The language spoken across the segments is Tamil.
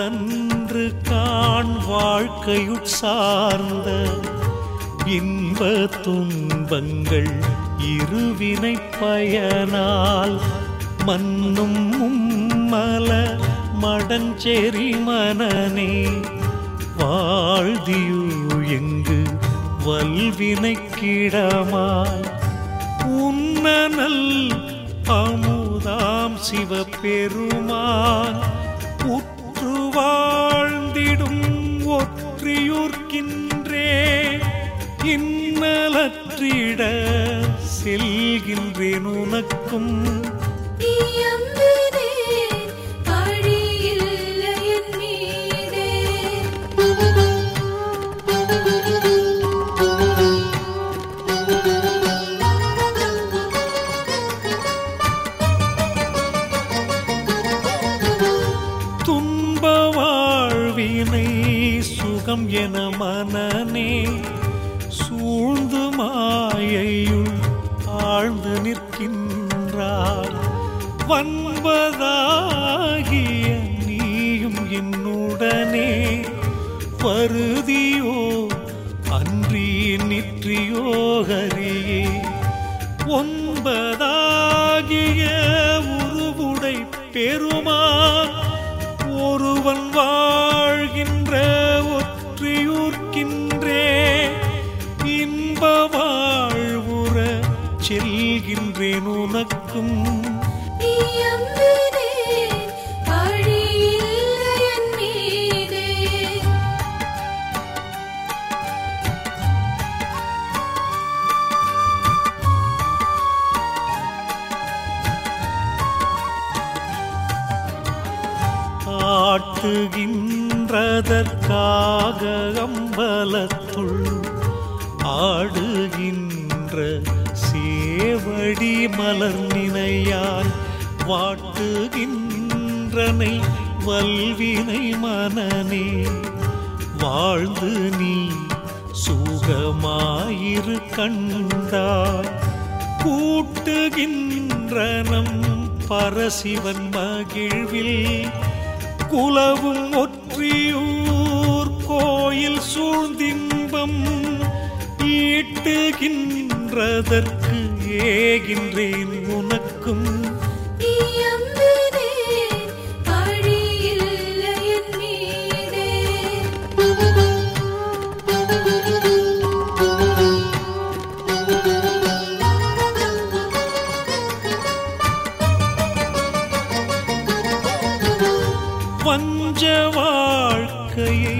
என்னதன்று காண் வாழ்க்கையுட்சார்ந்த இன்ப துன்பங்கள் இருவினை பயனால் மண்ணும் மல மடஞ்செறி மனநே வாழ்தியூ எங்கு வல்வினை கிடமாய். உன்னனல் அமுதாம் சிவபெருமான் உற்று வாழ்ந்திடும் ஒற்றியூர்க்கின்றே. இன்னலற்றிட செல்கின்றேன் உனக்கும். வாழ்வினை சுகம் என மனநே சூழ்ந்து மாயையுள் ஆழ்ந்து நிற்கின்றாய் வன்பதாகிய நீயும் என்னுடனே பருதியோ அன்றி நிற்றியோகரியே ஒன்பதாகிய உருவுடை பெருமான் ஒருவன் வா செல்கின்றேன் உனக்கும். ஆட்டுகின்றதற்காக அம்பலத்துள் ஆடுகின்ற செவ்வடி மலர் நினையாய் வாட்டுகின்றனை வல்வினை மனநே வாழ்ந்து நீ சுகமாயிரு கண்டாய். கூட்டுகின்றனம் பரசிவன் மகிழ்வில் குலவும் ஒற்றியூர் கோயில் சூழ்ந்தின்பம் ஈட்டுகின்றதற்கு ஏகின்றேன் உனக்கும். வஞ்ச வாழ்க்கையை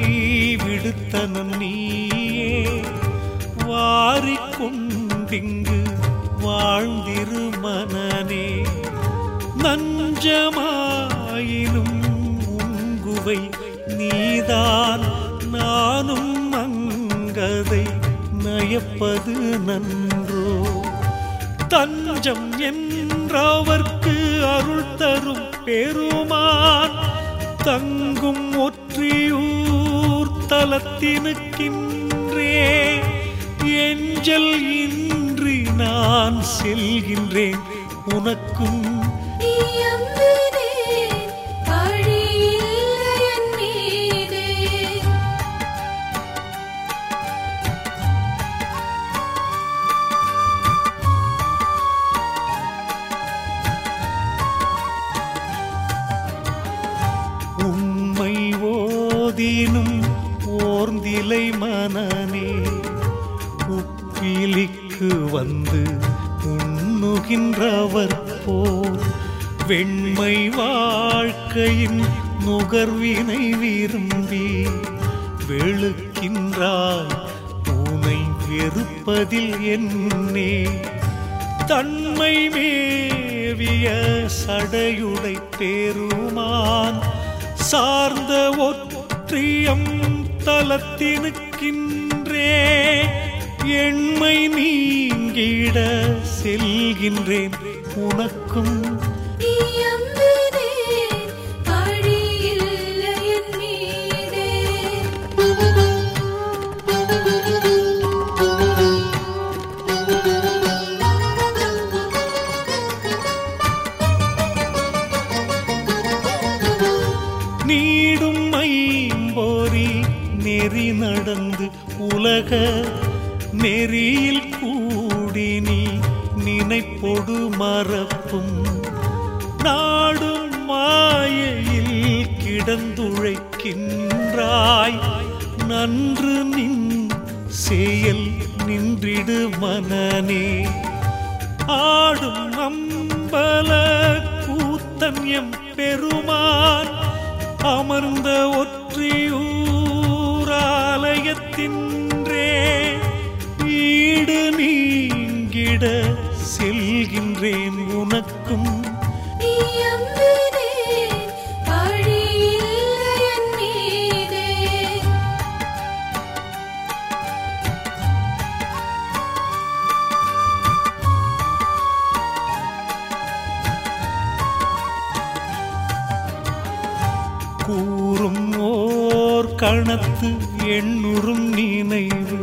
விடுத்தனன் நீயே. வாரிக்கொண்டிங்கு வாழ்ந்திரு மனனே. நஞ்சமாயினும் உங்குவை நீதான். நானும் அங்கதை நயப்பது நன்றோ. தஞ்சம் என்றவர்க்கு அருள் தரும் பெருமான். தங்கும் ஒற்றியூர் தலத்தினுக்கின்றே எஞ்சல் இன்றி நான் செல்கின்றேன். உனக்கும் வெண்மை வாழ்க்கையின் நுகர்வினை விரும்பி வெளுக்கின்றாய். பூனை வெறுப்பதில் என்னே. தன்மை மேவிய சடையுடை பெருமான். சார்ந்த ஒற்றியம் தலத்தினுக்கின்றே எண்மை நீங்கிட செல்கின்றேன். உனக்கும் பரப்பும் நாடும் மாயையில் கிடந்துழைக்கின்றாய். நன்று நின் செயல் நின்றிடு மனநே. ஆடும் அம்பல கூத்தன் எம் பெருமான் அமர்ந்த ஒற்றியூராலயத்தின்றே. ஈடு நீங்கிட செல்கின்றேன் உனக்கும். கூறும் ஓர் கணத்து எண்ணுறும் நினைவு.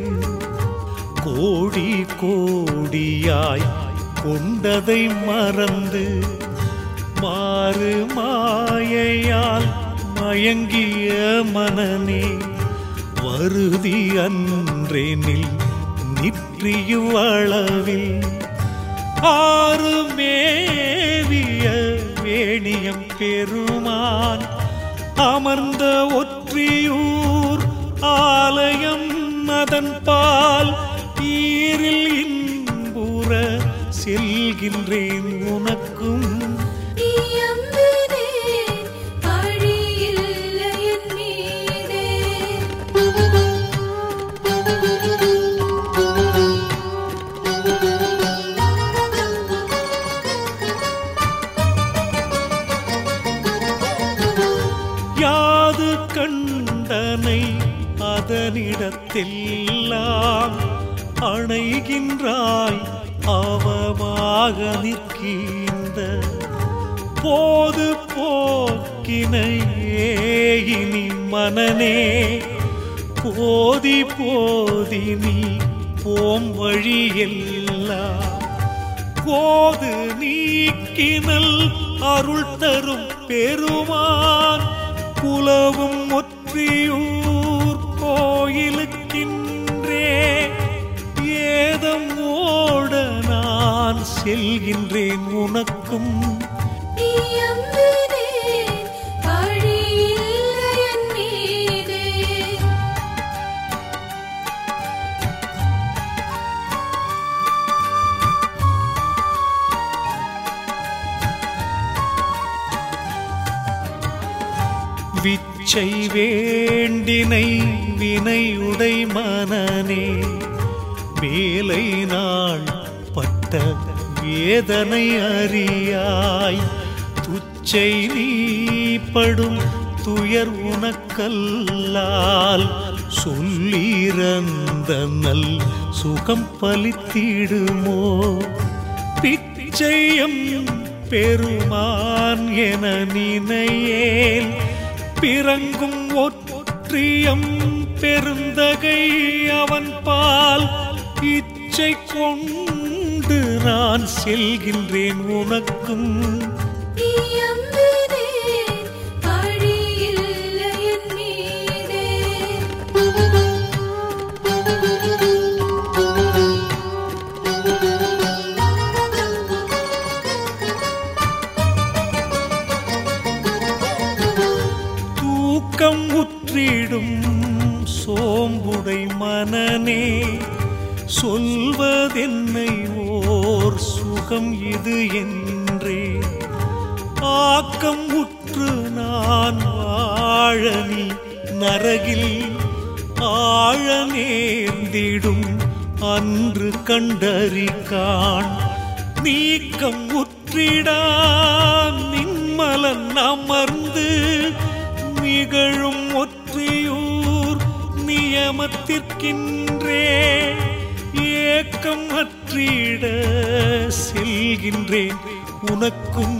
கோடி கோடியாய் கொண்டதை மறந்து மாறு மாயையால் மயங்கிய மனநே வருதி அன்றேனில் நிற்றியுவளவில் ஆறு மேவிய வேணியம் பெருமான் அமர்ந்த ஒற்றியூர் ஆலயம் அதன் பால் செல்கின்றேன் உனக்கும். யாது கண்டனை அதனிடத்தெல்லாம் அணைகின்றாய். அவமாக நிற்கின்ற போது போக்கினையே இனி மனனே போதி போதி நீ போம் வழியெல்லாம். கோது நீக்கினல் அருள் தரும் பெருமான் குலவும் ஒற்றியூர் செல்கின்றேன் உனக்கும். விச்சை வேண்டினை வினையுடை மனனே வேலை நாள் பட்ட வேதனை அறியாய். துச்சை நீப்படும் துயர் உனக்கல்லால். சொல்லிறந்த நல் சுகம் பலித்திடுமோ? பிச்சையம் பெருமான் என நினையேல். பிறங்கும் ஒற்றியம் பெருந்தகை அவன் பால். இச்சை கொண்டு நான் செல்கின்றேன் உனக்கும். தூக்கம் உற்றிடும் சோம்புடை மனனே சொல்வதென்னை ஓர் சுகம் இது என்றே. ஆக்கம் உற்று நான் வாழ நரகில் ஆழ நேர்ந்திடும் அன்று கண்டறி நீக்கம் உற்றிடா நின்மலன் அமர்ந்து நிகழும் ஒற்றியூர் நியமத்திற்கின்றே. ஏக்கம் அற்றிட வருகின்றேன் உனக்கும்